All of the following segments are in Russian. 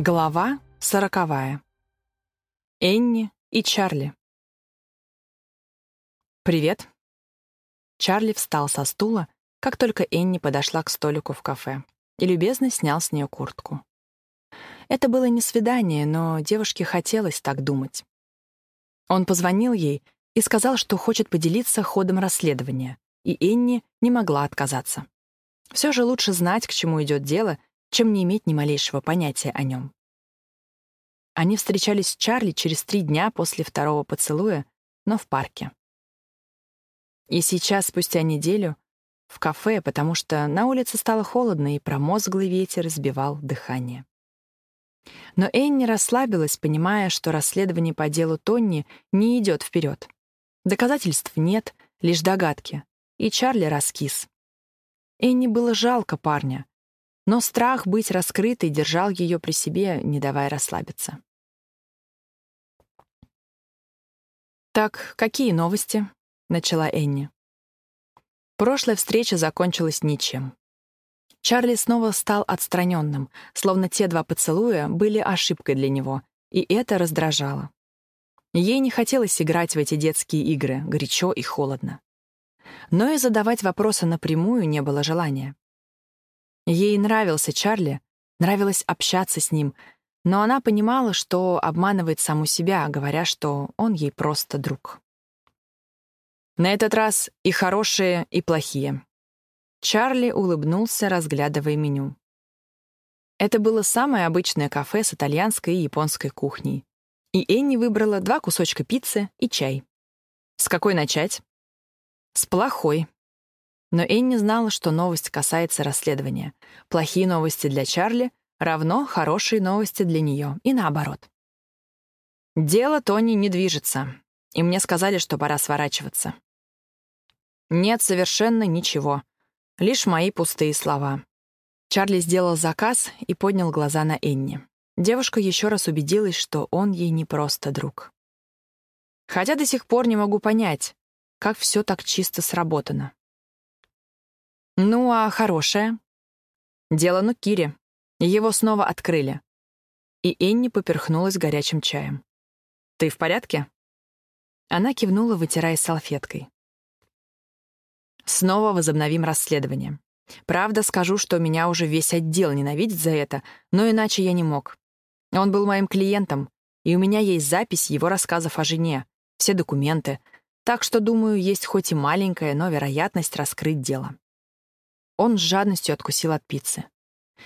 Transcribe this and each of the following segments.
Глава сороковая. Энни и Чарли. «Привет». Чарли встал со стула, как только Энни подошла к столику в кафе, и любезно снял с нее куртку. Это было не свидание, но девушке хотелось так думать. Он позвонил ей и сказал, что хочет поделиться ходом расследования, и Энни не могла отказаться. Все же лучше знать, к чему идет дело, чем не иметь ни малейшего понятия о нем. Они встречались с Чарли через три дня после второго поцелуя, но в парке. И сейчас, спустя неделю, в кафе, потому что на улице стало холодно, и промозглый ветер сбивал дыхание. Но Энни расслабилась, понимая, что расследование по делу Тонни не идет вперед. Доказательств нет, лишь догадки. И Чарли раскис. Энни было жалко парня, но страх быть раскрытой держал ее при себе, не давая расслабиться. «Так, какие новости?» — начала Энни. Прошлая встреча закончилась ничем. Чарли снова стал отстраненным, словно те два поцелуя были ошибкой для него, и это раздражало. Ей не хотелось играть в эти детские игры, горячо и холодно. Но и задавать вопросы напрямую не было желания. Ей нравился Чарли, нравилось общаться с ним, но она понимала, что обманывает саму себя, говоря, что он ей просто друг. На этот раз и хорошие, и плохие. Чарли улыбнулся, разглядывая меню. Это было самое обычное кафе с итальянской и японской кухней. И Энни выбрала два кусочка пиццы и чай. С какой начать? С плохой, но Энни знала, что новость касается расследования. Плохие новости для Чарли равно хорошие новости для нее, и наоборот. Дело Тони не движется, и мне сказали, что пора сворачиваться. Нет совершенно ничего, лишь мои пустые слова. Чарли сделал заказ и поднял глаза на Энни. Девушка еще раз убедилась, что он ей не просто друг. Хотя до сих пор не могу понять, как все так чисто сработано. Ну, а хорошее? Дело Нукири. Его снова открыли. И Энни поперхнулась горячим чаем. «Ты в порядке?» Она кивнула, вытирая салфеткой. «Снова возобновим расследование. Правда, скажу, что меня уже весь отдел ненавидит за это, но иначе я не мог. Он был моим клиентом, и у меня есть запись его рассказов о жене, все документы, так что, думаю, есть хоть и маленькая, но вероятность раскрыть дело. Он с жадностью откусил от пиццы.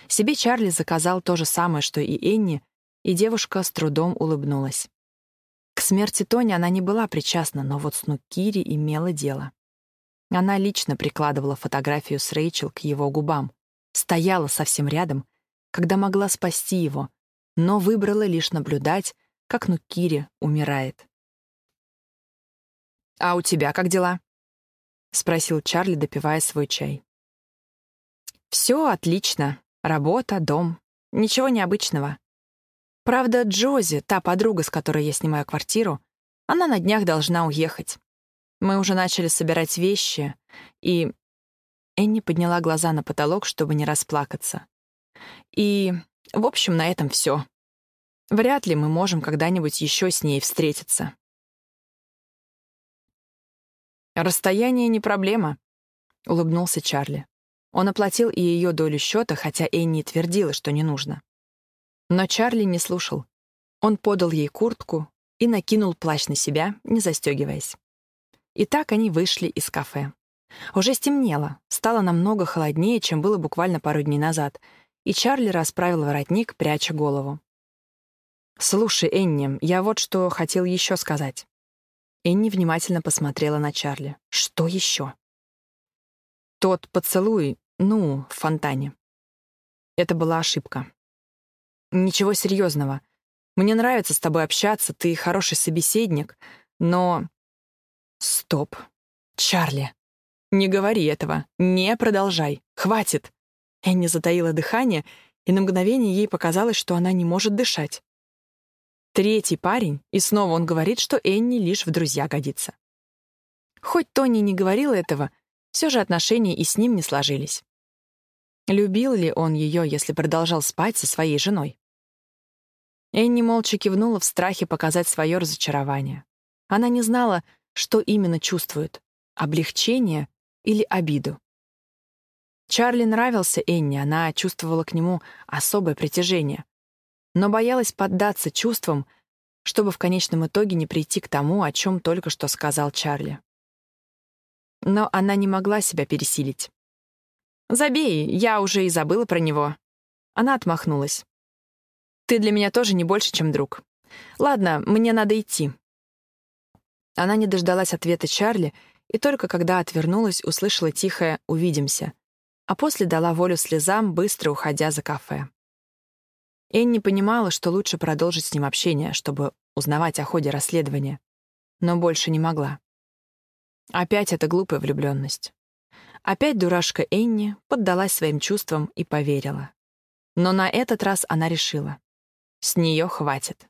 Себе Чарли заказал то же самое, что и Энни, и девушка с трудом улыбнулась. К смерти Тони она не была причастна, но вот с Нукири имела дело. Она лично прикладывала фотографию с Рэйчел к его губам, стояла совсем рядом, когда могла спасти его, но выбрала лишь наблюдать, как Нукири умирает. «А у тебя как дела?» — спросил Чарли, допивая свой чай. Все отлично. Работа, дом. Ничего необычного. Правда, Джози, та подруга, с которой я снимаю квартиру, она на днях должна уехать. Мы уже начали собирать вещи, и... Энни подняла глаза на потолок, чтобы не расплакаться. И, в общем, на этом все. Вряд ли мы можем когда-нибудь еще с ней встретиться. «Расстояние не проблема», — улыбнулся Чарли. Он оплатил и ее долю счета, хотя Энни твердила, что не нужно. Но Чарли не слушал. Он подал ей куртку и накинул плащ на себя, не застегиваясь. И так они вышли из кафе. Уже стемнело, стало намного холоднее, чем было буквально пару дней назад, и Чарли расправил воротник, пряча голову. «Слушай, Энни, я вот что хотел еще сказать». Энни внимательно посмотрела на Чарли. «Что еще?» «Тот поцелуй, ну, в фонтане. Это была ошибка. Ничего серьезного. Мне нравится с тобой общаться, ты хороший собеседник, но... Стоп. Чарли. Не говори этого. Не продолжай. Хватит. Энни затаила дыхание, и на мгновение ей показалось, что она не может дышать. Третий парень, и снова он говорит, что Энни лишь в друзья годится. Хоть Тони не говорил этого, все же отношения и с ним не сложились. Любил ли он ее, если продолжал спать со своей женой? Энни молча кивнула в страхе показать свое разочарование. Она не знала, что именно чувствует — облегчение или обиду. Чарли нравился Энни, она чувствовала к нему особое притяжение, но боялась поддаться чувствам, чтобы в конечном итоге не прийти к тому, о чем только что сказал Чарли. Но она не могла себя пересилить. «Забей, я уже и забыла про него». Она отмахнулась. «Ты для меня тоже не больше, чем друг. Ладно, мне надо идти». Она не дождалась ответа Чарли и только когда отвернулась, услышала тихое «увидимся», а после дала волю слезам, быстро уходя за кафе. Энни понимала, что лучше продолжить с ним общение, чтобы узнавать о ходе расследования, но больше не могла. Опять эта глупая влюбленность. Опять дурашка Энни поддалась своим чувствам и поверила. Но на этот раз она решила. С нее хватит.